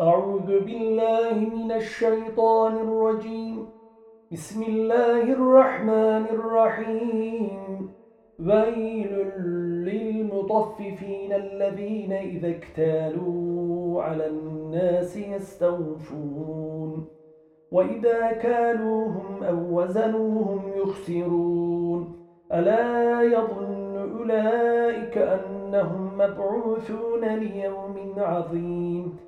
أعوذ بالله من الشيطان الرجيم. بسم الله الرحمن الرحيم. ويل للمطففين الذين إذا اكتالوا على الناس يستوفون. وإذا كالوهم أو وزنوهم يخسرون. ألا يظن أولئك أنهم مبعوثون ليوم عظيم.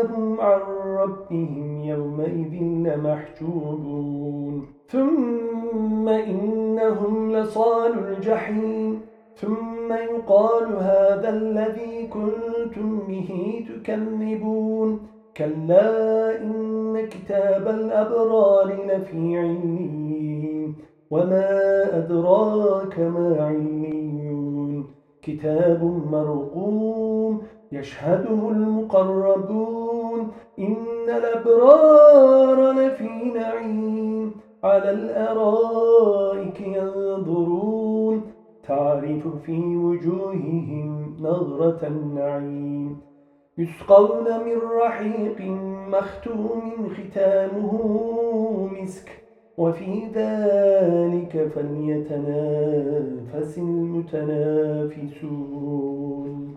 إنهم عن ربهم يومئذ لمحجوبون ثم إنهم لصال الجحيم ثم يقال هذا الذي كنتم به تكذبون كلا إن كتاب الأبرار لفي علين وما أدراك ما عليون كتاب مرقوم يشهده المقربون إن الأبرار لفي نعيم. على الأرائك ينظرون. تعرف في وجوههم نظرة النعيم. يسقون من رحيق مختوم ختامه مسك. وفي ذلك فليتنافس المتنافسون.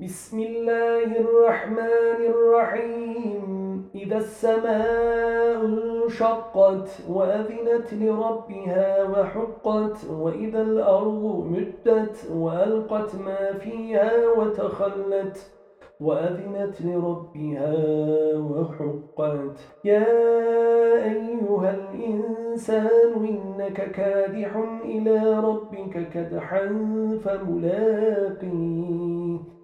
بسم الله الرحمن الرحيم. إذا السماء انشقت وأذنت لربها وحقت وإذا الأرض مدت وألقت ما فيها وتخلت وأذنت لربها وحقت. يا أيها الإنسان إنك كادح إلى ربك كدحا فملاقيه.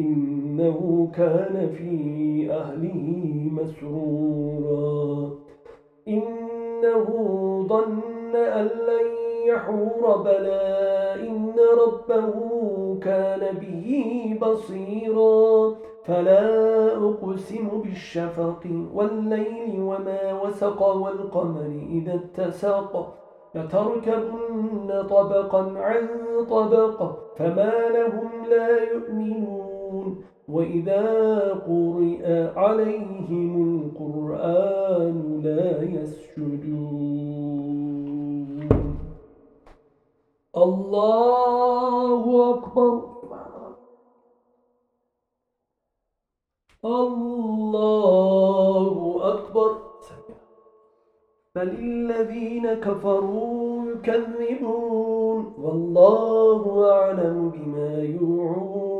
إنه كان في أهله مسرورا. إنه ظن أن لن يحور بلى إن ربه كان به بصيرا. فلا أقسم بالشفق والليل وما وسق والقمر إذا اتساق لتركبن طبقا عن طبق. فما لهم لا يؤمنون. وإذا قرئ عليهم القرآن لا يسجدون. الله أكبر. الله بل الذين كفروا يكذبون. والله أعلم بما يوعون.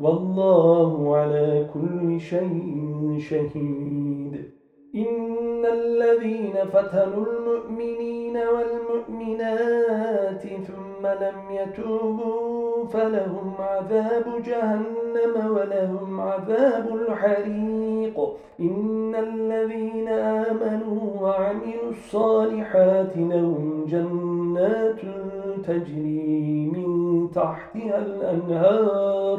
والله على كل شيء شهيد. إن الذين فتنوا المؤمنين والمؤمنات ثم لم يتوبوا فلهم عذاب جهنم ولهم عذاب الحريق. إن الذين آمنوا وعملوا الصالحات لهم جنات تجري من تحتها الأنهار.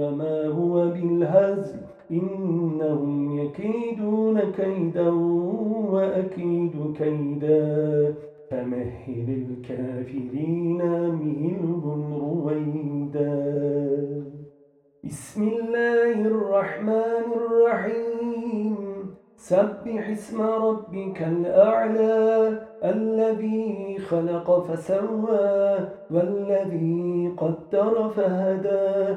وما هو بالهزل. إنهم يكيدون كيدا وأكيد كيدا. فمهل الكافرين أمهلهم رويدا. بسم الله الرحمن الرحيم. سبح اسم ربك الأعلى. الذي خلق فسوى. والذي قدر فهدى.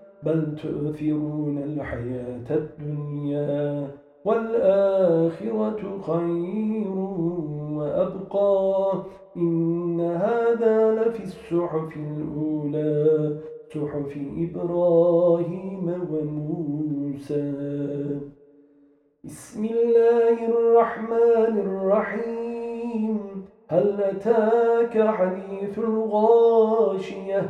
بل تؤثرون الحياة الدنيا والآخرة خير وأبقى. إن هذا لفي الصحف الأولى صحف إبراهيم وموسى. بسم الله الرحمن الرحيم. هل أتاك حديث الغاشية؟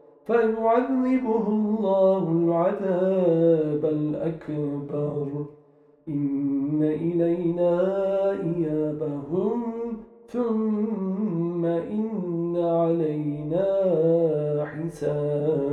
فيعذبه الله العذاب الأكبر. إن إلينا إيابهم ثم إن علينا حساب